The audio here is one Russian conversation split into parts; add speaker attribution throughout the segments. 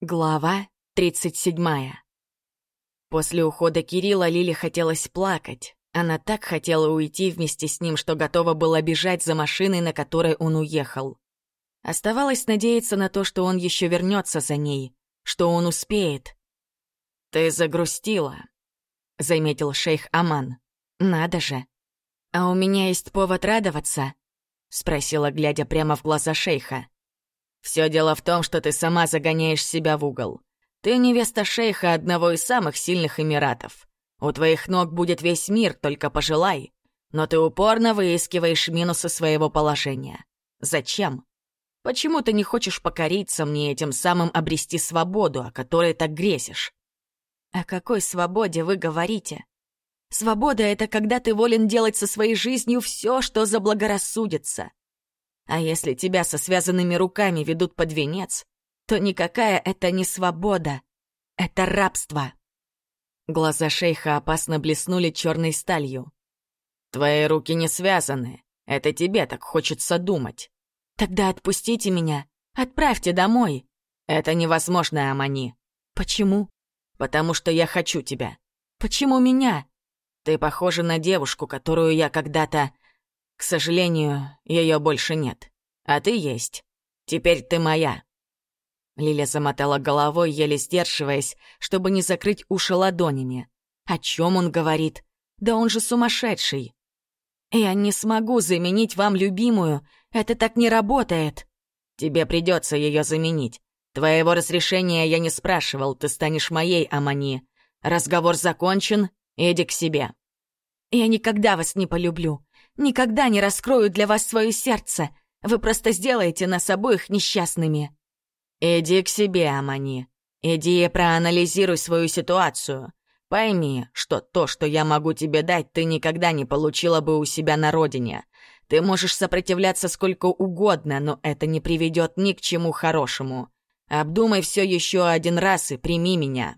Speaker 1: Глава 37. После ухода Кирилла Лиле хотелось плакать. Она так хотела уйти вместе с ним, что готова была бежать за машиной, на которой он уехал. Оставалось надеяться на то, что он еще вернется за ней, что он успеет. «Ты загрустила», — заметил шейх Аман. «Надо же. А у меня есть повод радоваться?» — спросила, глядя прямо в глаза шейха. Все дело в том, что ты сама загоняешь себя в угол. Ты невеста шейха одного из самых сильных эмиратов. У твоих ног будет весь мир, только пожелай. Но ты упорно выискиваешь минусы своего положения. Зачем? Почему ты не хочешь покориться мне и тем самым обрести свободу, о которой так грезишь? О какой свободе вы говорите? Свобода — это когда ты волен делать со своей жизнью все, что заблагорассудится. А если тебя со связанными руками ведут под венец, то никакая это не свобода, это рабство. Глаза шейха опасно блеснули черной сталью. «Твои руки не связаны. Это тебе так хочется думать». «Тогда отпустите меня. Отправьте домой». «Это невозможно, Амани». «Почему?» «Потому что я хочу тебя». «Почему меня?» «Ты похожа на девушку, которую я когда-то к сожалению, ее больше нет. А ты есть. Теперь ты моя». Лиля замотала головой, еле сдерживаясь, чтобы не закрыть уши ладонями. «О чем он говорит? Да он же сумасшедший!» «Я не смогу заменить вам любимую. Это так не работает!» «Тебе придется ее заменить. Твоего разрешения я не спрашивал, ты станешь моей, Амани. Разговор закончен, иди к себе». «Я никогда вас не полюблю. Никогда не раскрою для вас свое сердце. Вы просто сделаете нас обоих несчастными». «Иди к себе, Амани. Иди и проанализируй свою ситуацию. Пойми, что то, что я могу тебе дать, ты никогда не получила бы у себя на родине. Ты можешь сопротивляться сколько угодно, но это не приведет ни к чему хорошему. Обдумай все еще один раз и прими меня».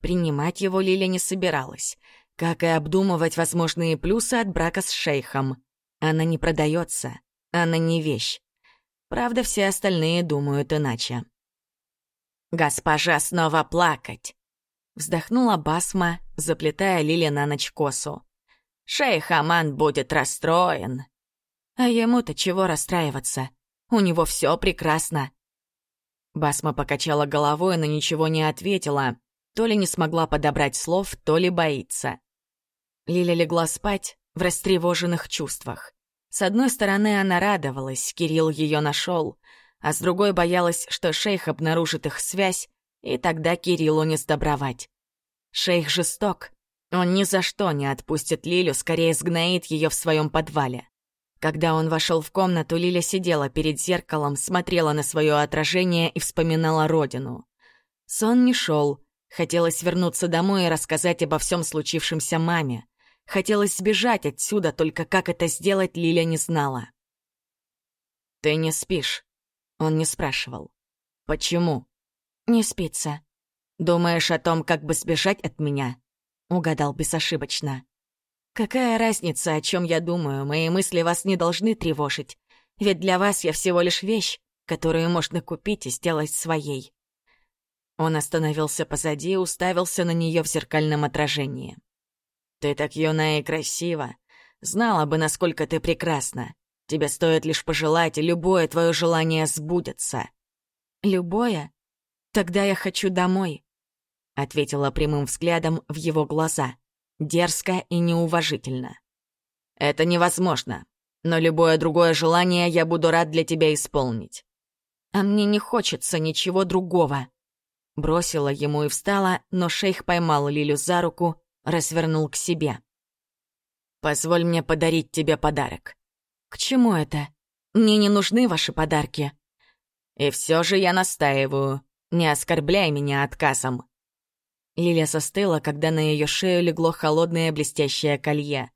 Speaker 1: Принимать его Лиля не собиралась как и обдумывать возможные плюсы от брака с шейхом. Она не продается, она не вещь. Правда, все остальные думают иначе. «Госпожа снова плакать!» Вздохнула Басма, заплетая Лиле на ночь косу. «Шейх Аман будет расстроен!» «А ему-то чего расстраиваться? У него все прекрасно!» Басма покачала головой, но ничего не ответила. То ли не смогла подобрать слов, то ли боится. Лиля легла спать в растревоженных чувствах. С одной стороны, она радовалась, Кирилл ее нашел, а с другой боялась, что шейх обнаружит их связь, и тогда Кириллу не сдобровать. Шейх жесток. Он ни за что не отпустит Лилю, скорее сгноит ее в своем подвале. Когда он вошел в комнату, Лиля сидела перед зеркалом, смотрела на свое отражение и вспоминала родину. Сон не шел. Хотелось вернуться домой и рассказать обо всем случившемся маме. Хотелось сбежать отсюда, только как это сделать Лиля не знала. «Ты не спишь?» Он не спрашивал. «Почему?» «Не спится». «Думаешь о том, как бы сбежать от меня?» Угадал безошибочно. «Какая разница, о чем я думаю? Мои мысли вас не должны тревожить. Ведь для вас я всего лишь вещь, которую можно купить и сделать своей». Он остановился позади и уставился на нее в зеркальном отражении. Ты так юна и красива. Знала бы, насколько ты прекрасна. Тебе стоит лишь пожелать, и любое твое желание сбудется. Любое? Тогда я хочу домой, — ответила прямым взглядом в его глаза, дерзко и неуважительно. Это невозможно, но любое другое желание я буду рад для тебя исполнить. А мне не хочется ничего другого. Бросила ему и встала, но шейх поймал Лилю за руку развернул к себе. «Позволь мне подарить тебе подарок». «К чему это? Мне не нужны ваши подарки». «И все же я настаиваю. Не оскорбляй меня отказом». Лилия застыла, когда на ее шею легло холодное блестящее колье.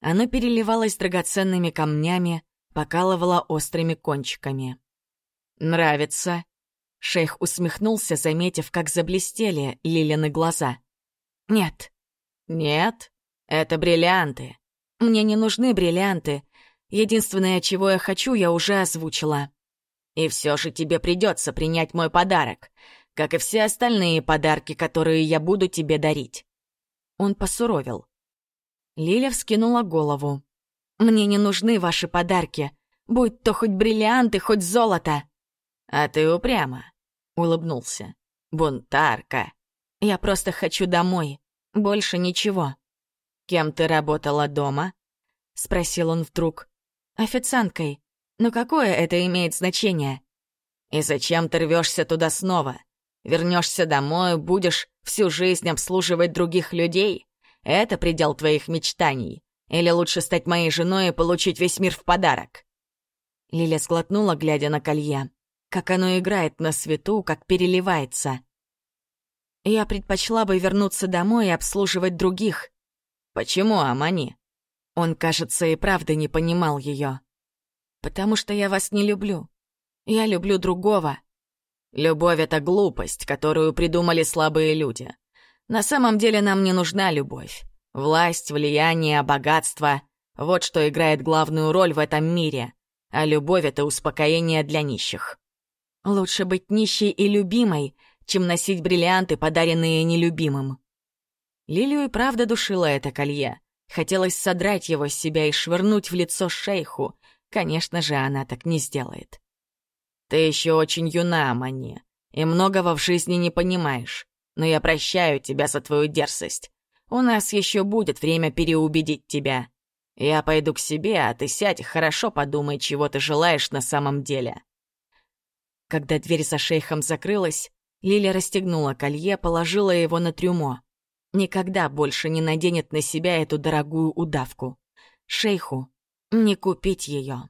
Speaker 1: Оно переливалось драгоценными камнями, покалывало острыми кончиками. «Нравится?» Шейх усмехнулся, заметив, как заблестели Лилины глаза. «Нет», «Нет, это бриллианты. Мне не нужны бриллианты. Единственное, чего я хочу, я уже озвучила. И все же тебе придется принять мой подарок. как и все остальные подарки, которые я буду тебе дарить». Он посуровил. Лиля вскинула голову. «Мне не нужны ваши подарки, будь то хоть бриллианты, хоть золото». «А ты упряма», — улыбнулся. «Бунтарка». «Я просто хочу домой, больше ничего». «Кем ты работала дома?» — спросил он вдруг. «Официанткой. Но какое это имеет значение?» «И зачем ты рвешься туда снова? Вернешься домой, будешь всю жизнь обслуживать других людей? Это предел твоих мечтаний. Или лучше стать моей женой и получить весь мир в подарок?» Лиля сглотнула, глядя на колье. Как оно играет на свету, как переливается. «Я предпочла бы вернуться домой и обслуживать других». «Почему, Амани?» Он, кажется, и правда не понимал ее. «Потому что я вас не люблю. Я люблю другого». «Любовь — это глупость, которую придумали слабые люди. На самом деле нам не нужна любовь. Власть, влияние, богатство — вот что играет главную роль в этом мире. А любовь — это успокоение для нищих. Лучше быть нищей и любимой, чем носить бриллианты, подаренные нелюбимым. Лилию и правда душила это колье. Хотелось содрать его с себя и швырнуть в лицо шейху. Конечно же, она так не сделает. «Ты еще очень юна, Мани, и многого в жизни не понимаешь. Но я прощаю тебя за твою дерзость. У нас еще будет время переубедить тебя. Я пойду к себе, а ты сядь хорошо подумай, чего ты желаешь на самом деле». Когда дверь за шейхом закрылась, Лиля расстегнула колье, положила его на трюмо. Никогда больше не наденет на себя эту дорогую удавку. Шейху не купить ее.